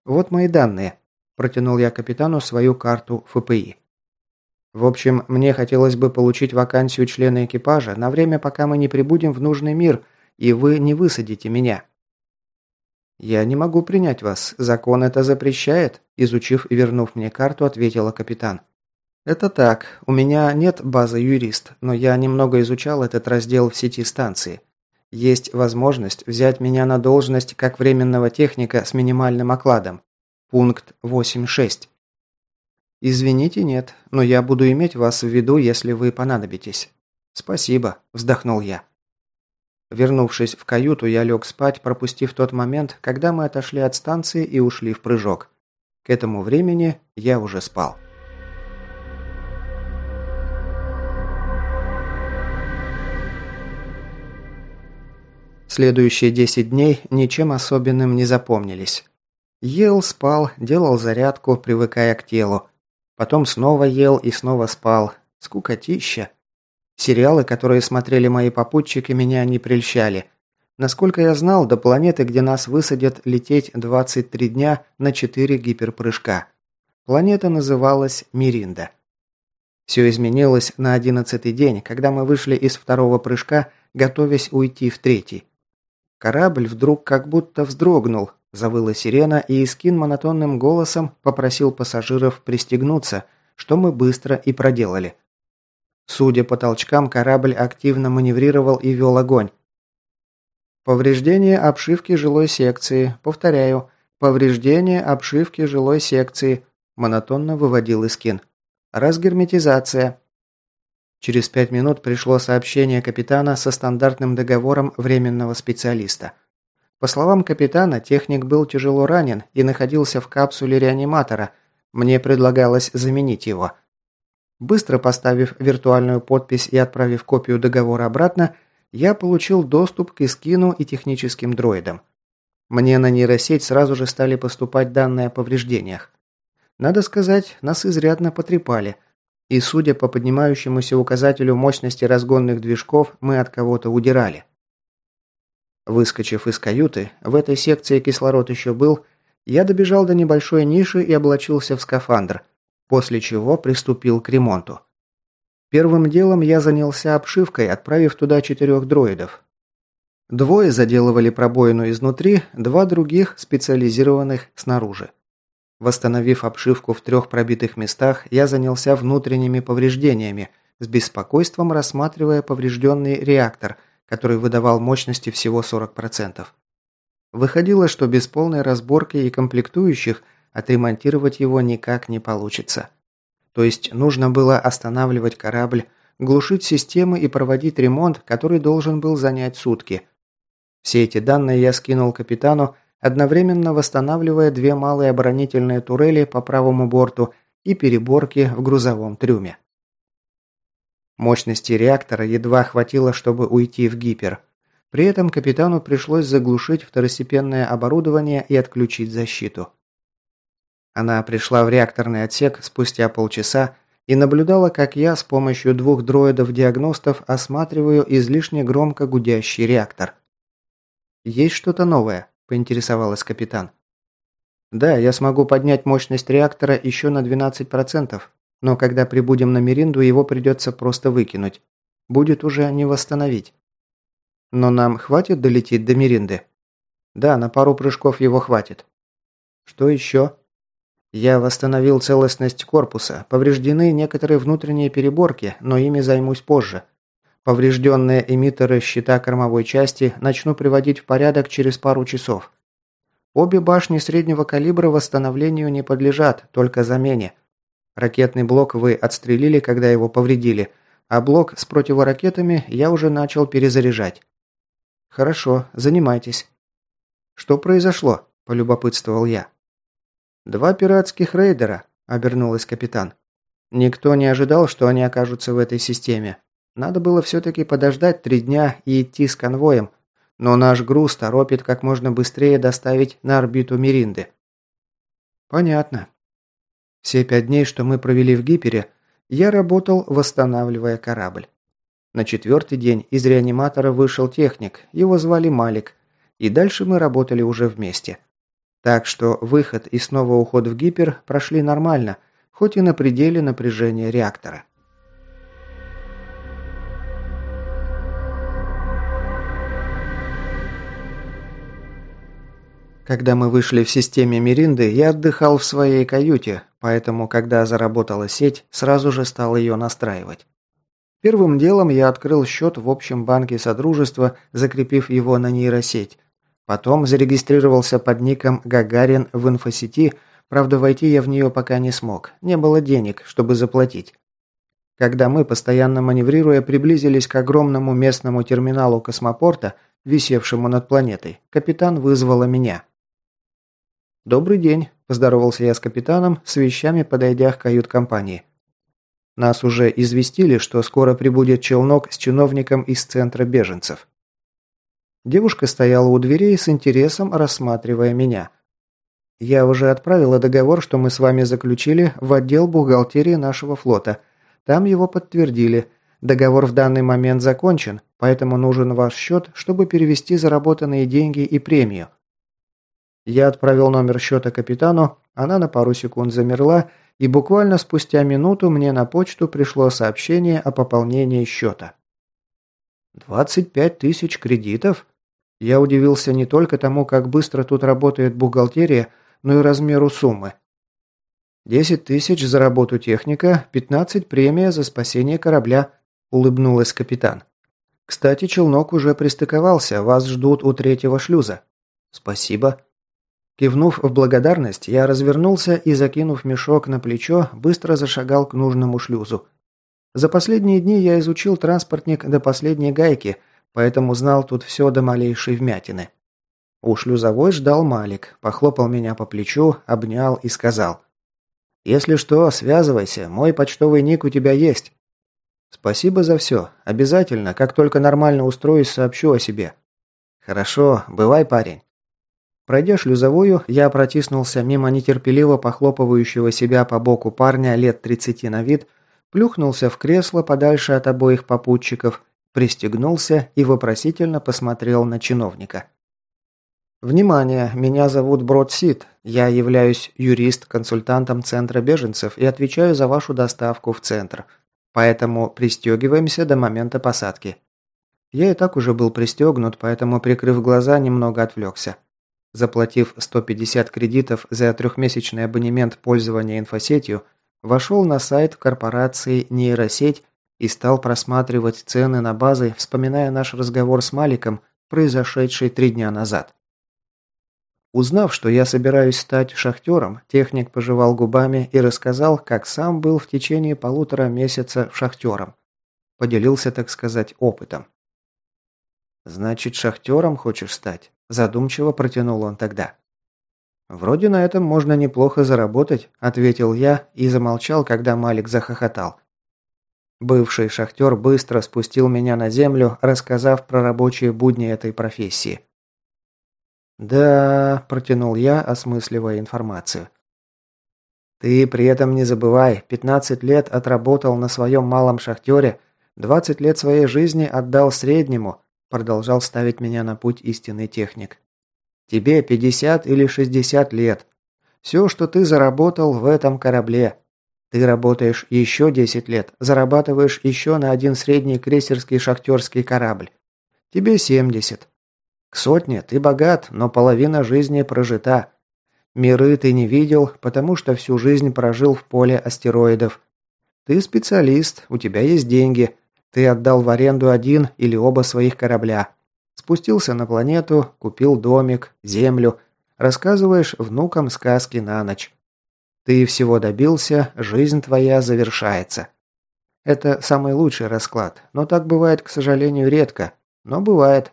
Вот мои данные. Протянул я капитану свою карту ФПИ. В общем, мне хотелось бы получить вакансию члена экипажа на время, пока мы не прибудем в нужный мир, и вы не высадите меня. «Я не могу принять вас. Закон это запрещает», – изучив и вернув мне карту, ответила капитан. «Это так. У меня нет базы юрист, но я немного изучал этот раздел в сети станции. Есть возможность взять меня на должность как временного техника с минимальным окладом. Пункт 8.6. «Извините, нет, но я буду иметь вас в виду, если вы понадобитесь». «Спасибо», – вздохнул я. Вернувшись в каюту, я лег спать, пропустив тот момент, когда мы отошли от станции и ушли в прыжок. К этому времени я уже спал. Следующие 10 дней ничем особенным не запомнились. Ел, спал, делал зарядку, привыкая к телу. Потом снова ел и снова спал. Скукотища. Сериалы, которые смотрели мои попутчики, меня не прельщали. Насколько я знал, до планеты, где нас высадят, лететь 23 дня на 4 гиперпрыжка. Планета называлась Миринда. Все изменилось на одиннадцатый день, когда мы вышли из второго прыжка, готовясь уйти в третий. Корабль вдруг как будто вздрогнул, завыла сирена, и Искин монотонным голосом попросил пассажиров пристегнуться, что мы быстро и проделали. Судя по толчкам, корабль активно маневрировал и вел огонь. Повреждение обшивки жилой секции. Повторяю, повреждение обшивки жилой секции. Монотонно выводил Искин. Разгерметизация. Через пять минут пришло сообщение капитана со стандартным договором временного специалиста. По словам капитана, техник был тяжело ранен и находился в капсуле реаниматора. Мне предлагалось заменить его. Быстро поставив виртуальную подпись и отправив копию договора обратно, я получил доступ к Искину и техническим дроидам. Мне на нейросеть сразу же стали поступать данные о повреждениях. Надо сказать, нас изрядно потрепали – и судя по поднимающемуся указателю мощности разгонных движков, мы от кого-то удирали. Выскочив из каюты, в этой секции кислород еще был, я добежал до небольшой ниши и облачился в скафандр, после чего приступил к ремонту. Первым делом я занялся обшивкой, отправив туда четырех дроидов. Двое заделывали пробоину изнутри, два других специализированных снаружи. Восстановив обшивку в трех пробитых местах, я занялся внутренними повреждениями, с беспокойством рассматривая поврежденный реактор, который выдавал мощности всего 40%. Выходило, что без полной разборки и комплектующих отремонтировать его никак не получится. То есть нужно было останавливать корабль, глушить системы и проводить ремонт, который должен был занять сутки. Все эти данные я скинул капитану, одновременно восстанавливая две малые оборонительные турели по правому борту и переборки в грузовом трюме. Мощности реактора едва хватило, чтобы уйти в гипер. При этом капитану пришлось заглушить второстепенное оборудование и отключить защиту. Она пришла в реакторный отсек спустя полчаса и наблюдала, как я с помощью двух дроидов-диагностов осматриваю излишне громко гудящий реактор. Есть что-то новое. – поинтересовалась капитан. «Да, я смогу поднять мощность реактора еще на 12%, но когда прибудем на Меринду, его придется просто выкинуть. Будет уже не восстановить». «Но нам хватит долететь до Меринды?» «Да, на пару прыжков его хватит». «Что еще?» «Я восстановил целостность корпуса. Повреждены некоторые внутренние переборки, но ими займусь позже. Поврежденные эмиттеры щита кормовой части начну приводить в порядок через пару часов. Обе башни среднего калибра восстановлению не подлежат, только замене. Ракетный блок вы отстрелили, когда его повредили, а блок с противоракетами я уже начал перезаряжать. Хорошо, занимайтесь. Что произошло? полюбопытствовал я. Два пиратских рейдера, обернулась капитан. Никто не ожидал, что они окажутся в этой системе. Надо было все-таки подождать три дня и идти с конвоем, но наш груз торопит как можно быстрее доставить на орбиту Миринды. Понятно. Все пять дней, что мы провели в Гипере, я работал, восстанавливая корабль. На четвертый день из реаниматора вышел техник, его звали Малик, и дальше мы работали уже вместе. Так что выход и снова уход в Гипер прошли нормально, хоть и на пределе напряжения реактора. Когда мы вышли в системе Миринды, я отдыхал в своей каюте, поэтому, когда заработала сеть, сразу же стал ее настраивать. Первым делом я открыл счет в общем банке Содружества, закрепив его на нейросеть. Потом зарегистрировался под ником Гагарин в инфосети, правда войти я в нее пока не смог, не было денег, чтобы заплатить. Когда мы, постоянно маневрируя, приблизились к огромному местному терминалу космопорта, висевшему над планетой, капитан вызвала меня. «Добрый день», – поздоровался я с капитаном, с вещами подойдя к кают-компании. Нас уже известили, что скоро прибудет челнок с чиновником из центра беженцев. Девушка стояла у дверей с интересом, рассматривая меня. «Я уже отправила договор, что мы с вами заключили, в отдел бухгалтерии нашего флота. Там его подтвердили. Договор в данный момент закончен, поэтому нужен ваш счет, чтобы перевести заработанные деньги и премию. Я отправил номер счета капитану, она на пару секунд замерла, и буквально спустя минуту мне на почту пришло сообщение о пополнении счета. «Двадцать пять тысяч кредитов?» Я удивился не только тому, как быстро тут работает бухгалтерия, но и размеру суммы. «Десять тысяч за работу техника, пятнадцать премия за спасение корабля», – улыбнулась капитан. «Кстати, челнок уже пристыковался, вас ждут у третьего шлюза». «Спасибо». Кивнув в благодарность, я развернулся и, закинув мешок на плечо, быстро зашагал к нужному шлюзу. За последние дни я изучил транспортник до последней гайки, поэтому знал тут все до малейшей вмятины. У шлюзовой ждал Малик, похлопал меня по плечу, обнял и сказал. «Если что, связывайся, мой почтовый ник у тебя есть». «Спасибо за все. Обязательно, как только нормально устроюсь, сообщу о себе». «Хорошо, бывай, парень». Пройдя шлюзовую, я протиснулся мимо нетерпеливо похлопывающего себя по боку парня лет 30 на вид, плюхнулся в кресло подальше от обоих попутчиков, пристегнулся и вопросительно посмотрел на чиновника. Внимание, меня зовут Брод Сид. Я являюсь юрист-консультантом Центра беженцев и отвечаю за вашу доставку в центр. Поэтому пристегиваемся до момента посадки. Я и так уже был пристегнут, поэтому, прикрыв глаза, немного отвлекся. Заплатив 150 кредитов за трехмесячный абонемент пользования инфосетью, вошел на сайт корпорации «Нейросеть» и стал просматривать цены на базы, вспоминая наш разговор с Маликом, произошедший три дня назад. Узнав, что я собираюсь стать шахтером, техник пожевал губами и рассказал, как сам был в течение полутора месяца шахтером. Поделился, так сказать, опытом. «Значит, шахтером хочешь стать?» – задумчиво протянул он тогда. «Вроде на этом можно неплохо заработать», – ответил я и замолчал, когда Малик захохотал. Бывший шахтер быстро спустил меня на землю, рассказав про рабочие будни этой профессии. «Да», – протянул я, осмысливая информацию. «Ты при этом не забывай, 15 лет отработал на своем малом шахтере, 20 лет своей жизни отдал среднему», – продолжал ставить меня на путь истинный техник. «Тебе 50 или 60 лет. Все, что ты заработал в этом корабле. Ты работаешь еще 10 лет, зарабатываешь еще на один средний крейсерский шахтерский корабль. Тебе 70. К сотне ты богат, но половина жизни прожита. Миры ты не видел, потому что всю жизнь прожил в поле астероидов. Ты специалист, у тебя есть деньги. Ты отдал в аренду один или оба своих корабля. Спустился на планету, купил домик, землю. Рассказываешь внукам сказки на ночь. Ты всего добился, жизнь твоя завершается. Это самый лучший расклад, но так бывает, к сожалению, редко. Но бывает.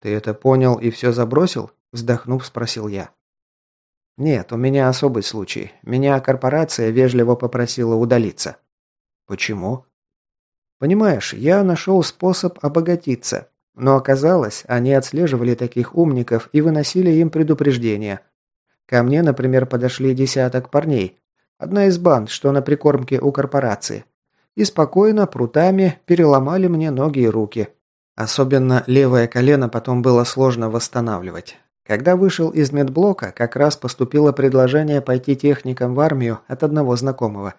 «Ты это понял и все забросил?» – вздохнув, спросил я. «Нет, у меня особый случай. Меня корпорация вежливо попросила удалиться». «Почему?» «Понимаешь, я нашел способ обогатиться. Но оказалось, они отслеживали таких умников и выносили им предупреждения. Ко мне, например, подошли десяток парней. Одна из банд, что на прикормке у корпорации. И спокойно, прутами, переломали мне ноги и руки. Особенно левое колено потом было сложно восстанавливать. Когда вышел из медблока, как раз поступило предложение пойти техником в армию от одного знакомого.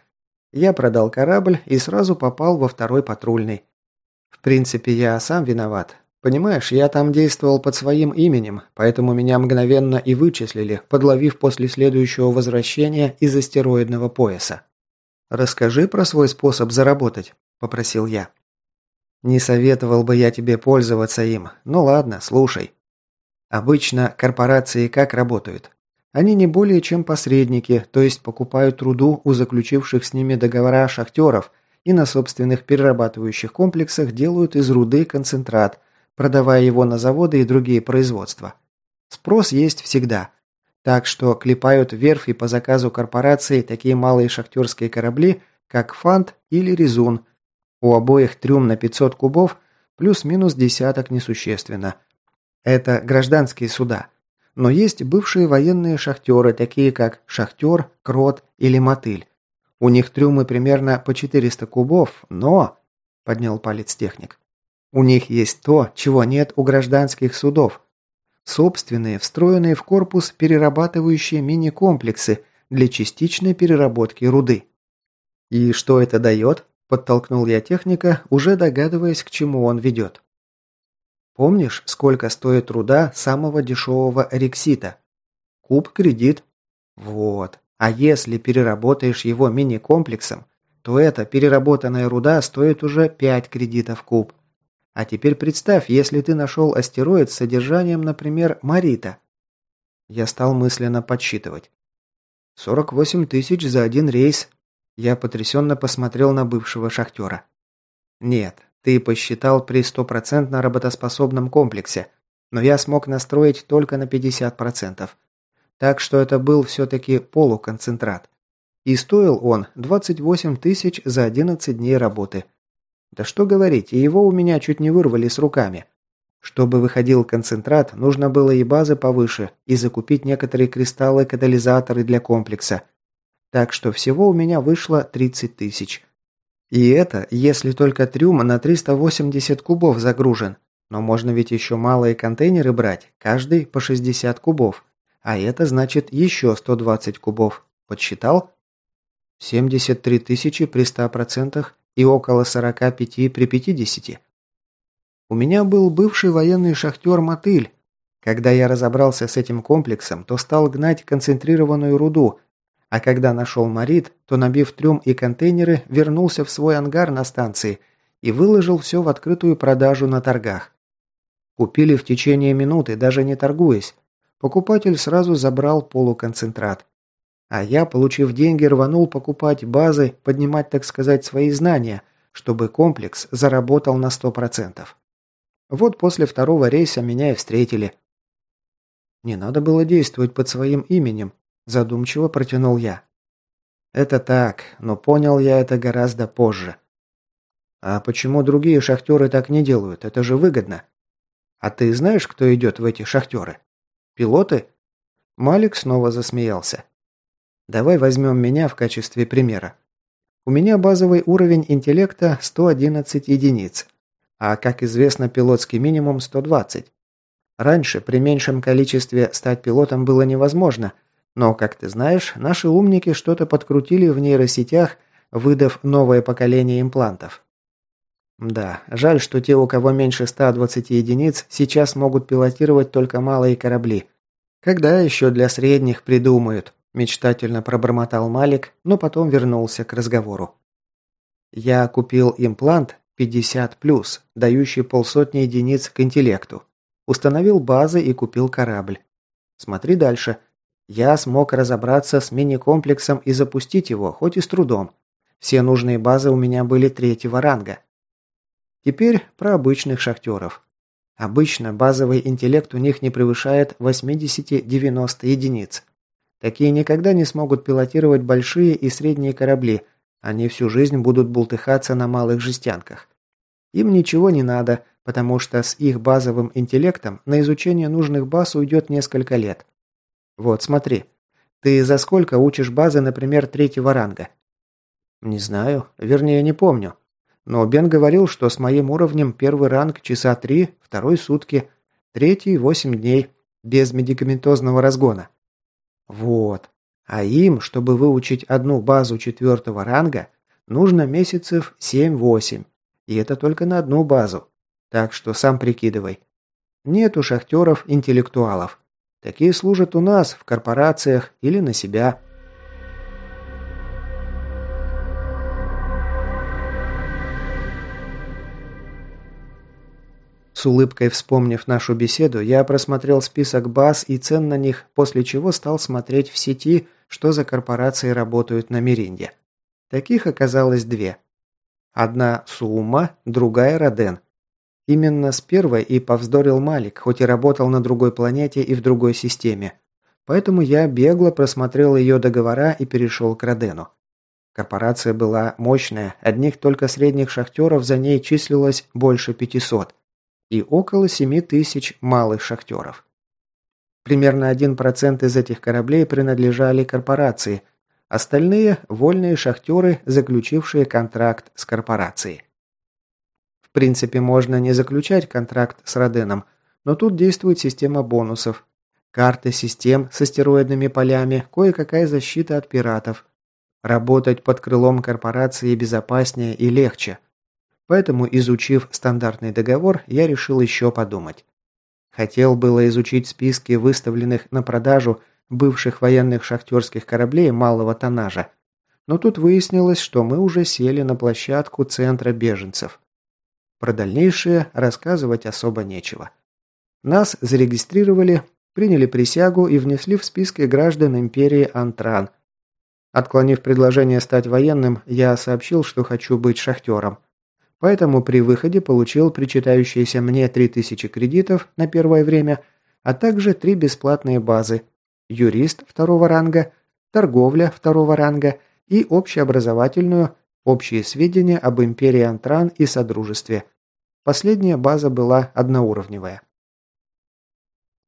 Я продал корабль и сразу попал во второй патрульный. В принципе, я сам виноват. Понимаешь, я там действовал под своим именем, поэтому меня мгновенно и вычислили, подловив после следующего возвращения из астероидного пояса. «Расскажи про свой способ заработать», – попросил я. Не советовал бы я тебе пользоваться им. Ну ладно, слушай. Обычно корпорации как работают? Они не более чем посредники, то есть покупают труду у заключивших с ними договора шахтеров и на собственных перерабатывающих комплексах делают из руды концентрат, продавая его на заводы и другие производства. Спрос есть всегда. Так что клепают верфи по заказу корпорации такие малые шахтерские корабли, как «Фант» или «Резун», у обоих трюм на 500 кубов, плюс-минус десяток несущественно. Это гражданские суда. Но есть бывшие военные шахтеры, такие как шахтер, крот или мотыль. У них трюмы примерно по 400 кубов, но... Поднял палец техник. У них есть то, чего нет у гражданских судов. Собственные, встроенные в корпус перерабатывающие мини-комплексы для частичной переработки руды. И что это дает? Подтолкнул я техника, уже догадываясь, к чему он ведет. Помнишь, сколько стоит труда самого дешевого рексита? Куб кредит. Вот. А если переработаешь его мини-комплексом, то эта переработанная руда стоит уже 5 кредитов куб. А теперь представь, если ты нашел астероид с содержанием, например, марита. Я стал мысленно подсчитывать. 48 тысяч за один рейс. Я потрясенно посмотрел на бывшего шахтера. Нет, ты посчитал при стопроцентно работоспособном комплексе, но я смог настроить только на 50%. Так что это был все-таки полуконцентрат. И стоил он 28 тысяч за 11 дней работы. Да что говорить, и его у меня чуть не вырвали с руками. Чтобы выходил концентрат, нужно было и базы повыше, и закупить некоторые кристаллы-катализаторы для комплекса. Так что всего у меня вышло 30 тысяч. И это, если только трюм на 380 кубов загружен. Но можно ведь еще малые контейнеры брать, каждый по 60 кубов. А это значит еще 120 кубов. Подсчитал? 73 тысячи при 100% и около 45 при 50. У меня был бывший военный шахтер Мотыль. Когда я разобрался с этим комплексом, то стал гнать концентрированную руду, а когда нашел Марит, то, набив трюм и контейнеры, вернулся в свой ангар на станции и выложил все в открытую продажу на торгах. Купили в течение минуты, даже не торгуясь. Покупатель сразу забрал полуконцентрат. А я, получив деньги, рванул покупать базы, поднимать, так сказать, свои знания, чтобы комплекс заработал на 100%. Вот после второго рейса меня и встретили. Не надо было действовать под своим именем, задумчиво протянул я. Это так, но понял я это гораздо позже. А почему другие шахтеры так не делают? Это же выгодно. А ты знаешь, кто идет в эти шахтеры? Пилоты? Малик снова засмеялся. Давай возьмем меня в качестве примера. У меня базовый уровень интеллекта 111 единиц а, как известно, пилотский минимум 120. Раньше при меньшем количестве стать пилотом было невозможно, но, как ты знаешь, наши умники что-то подкрутили в нейросетях, выдав новое поколение имплантов. Да, жаль, что те, у кого меньше 120 единиц, сейчас могут пилотировать только малые корабли. Когда еще для средних придумают? Мечтательно пробормотал Малик, но потом вернулся к разговору. Я купил имплант 50+, дающий полсотни единиц к интеллекту. Установил базы и купил корабль. Смотри дальше. Я смог разобраться с мини-комплексом и запустить его, хоть и с трудом. Все нужные базы у меня были третьего ранга. Теперь про обычных шахтеров. Обычно базовый интеллект у них не превышает 80-90 единиц. Такие никогда не смогут пилотировать большие и средние корабли – они всю жизнь будут бултыхаться на малых жестянках. Им ничего не надо, потому что с их базовым интеллектом на изучение нужных баз уйдет несколько лет. Вот, смотри. Ты за сколько учишь базы, например, третьего ранга? Не знаю, вернее, не помню. Но Бен говорил, что с моим уровнем первый ранг часа три, второй сутки, третий восемь дней, без медикаментозного разгона. Вот. А им, чтобы выучить одну базу четвертого ранга, нужно месяцев 7-8. И это только на одну базу. Так что сам прикидывай. Нет у шахтеров интеллектуалов. Такие служат у нас, в корпорациях или на себя. С улыбкой вспомнив нашу беседу, я просмотрел список баз и цен на них, после чего стал смотреть в сети, что за корпорации работают на Меринде. Таких оказалось две. Одна Сумма, другая Роден. Именно с первой и повздорил Малик, хоть и работал на другой планете и в другой системе. Поэтому я бегло просмотрел ее договора и перешел к Родену. Корпорация была мощная, одних только средних шахтеров за ней числилось больше 500 и около 7 тысяч малых шахтеров. Примерно 1% из этих кораблей принадлежали корпорации, остальные – вольные шахтеры, заключившие контракт с корпорацией. В принципе, можно не заключать контракт с Роденом, но тут действует система бонусов. Карты систем с астероидными полями, кое-какая защита от пиратов. Работать под крылом корпорации безопаснее и легче. Поэтому, изучив стандартный договор, я решил еще подумать. Хотел было изучить списки выставленных на продажу бывших военных шахтерских кораблей малого тоннажа. Но тут выяснилось, что мы уже сели на площадку центра беженцев. Про дальнейшее рассказывать особо нечего. Нас зарегистрировали, приняли присягу и внесли в списки граждан империи Антран. Отклонив предложение стать военным, я сообщил, что хочу быть шахтером. Поэтому при выходе получил причитающиеся мне 3000 кредитов на первое время, а также три бесплатные базы – юрист второго ранга, торговля второго ранга и общеобразовательную общие сведения об империи Антран и Содружестве. Последняя база была одноуровневая.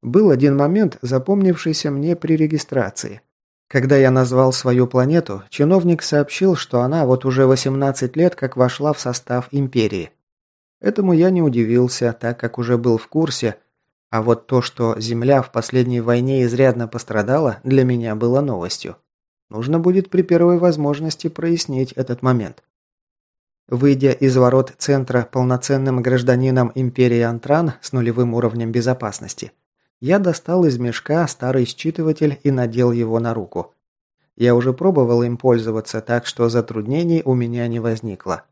Был один момент, запомнившийся мне при регистрации. Когда я назвал свою планету, чиновник сообщил, что она вот уже 18 лет как вошла в состав империи. Этому я не удивился, так как уже был в курсе, а вот то, что Земля в последней войне изрядно пострадала, для меня было новостью. Нужно будет при первой возможности прояснить этот момент. Выйдя из ворот центра полноценным гражданином империи Антран с нулевым уровнем безопасности – я достал из мешка старый считыватель и надел его на руку. Я уже пробовал им пользоваться, так что затруднений у меня не возникло.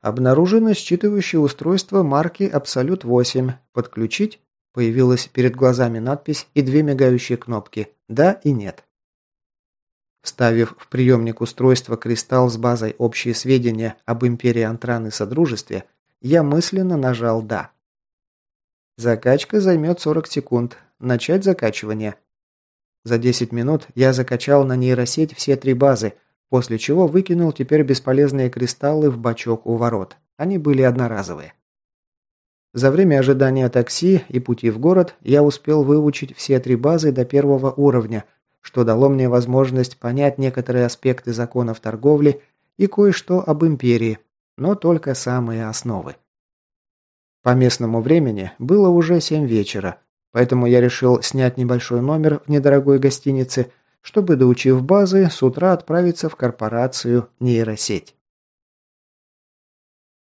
Обнаружено считывающее устройство марки Абсолют 8. Подключить? Появилась перед глазами надпись и две мигающие кнопки «Да» и «Нет». Вставив в приемник устройства кристалл с базой общие сведения об империи Антран и Содружестве, я мысленно нажал «Да». Закачка займет 40 секунд. Начать закачивание. За 10 минут я закачал на нейросеть все три базы, после чего выкинул теперь бесполезные кристаллы в бачок у ворот. Они были одноразовые. За время ожидания такси и пути в город я успел выучить все три базы до первого уровня, что дало мне возможность понять некоторые аспекты законов торговли и кое-что об империи, но только самые основы. По местному времени было уже семь вечера, поэтому я решил снять небольшой номер в недорогой гостинице, чтобы, доучив базы, с утра отправиться в корпорацию нейросеть.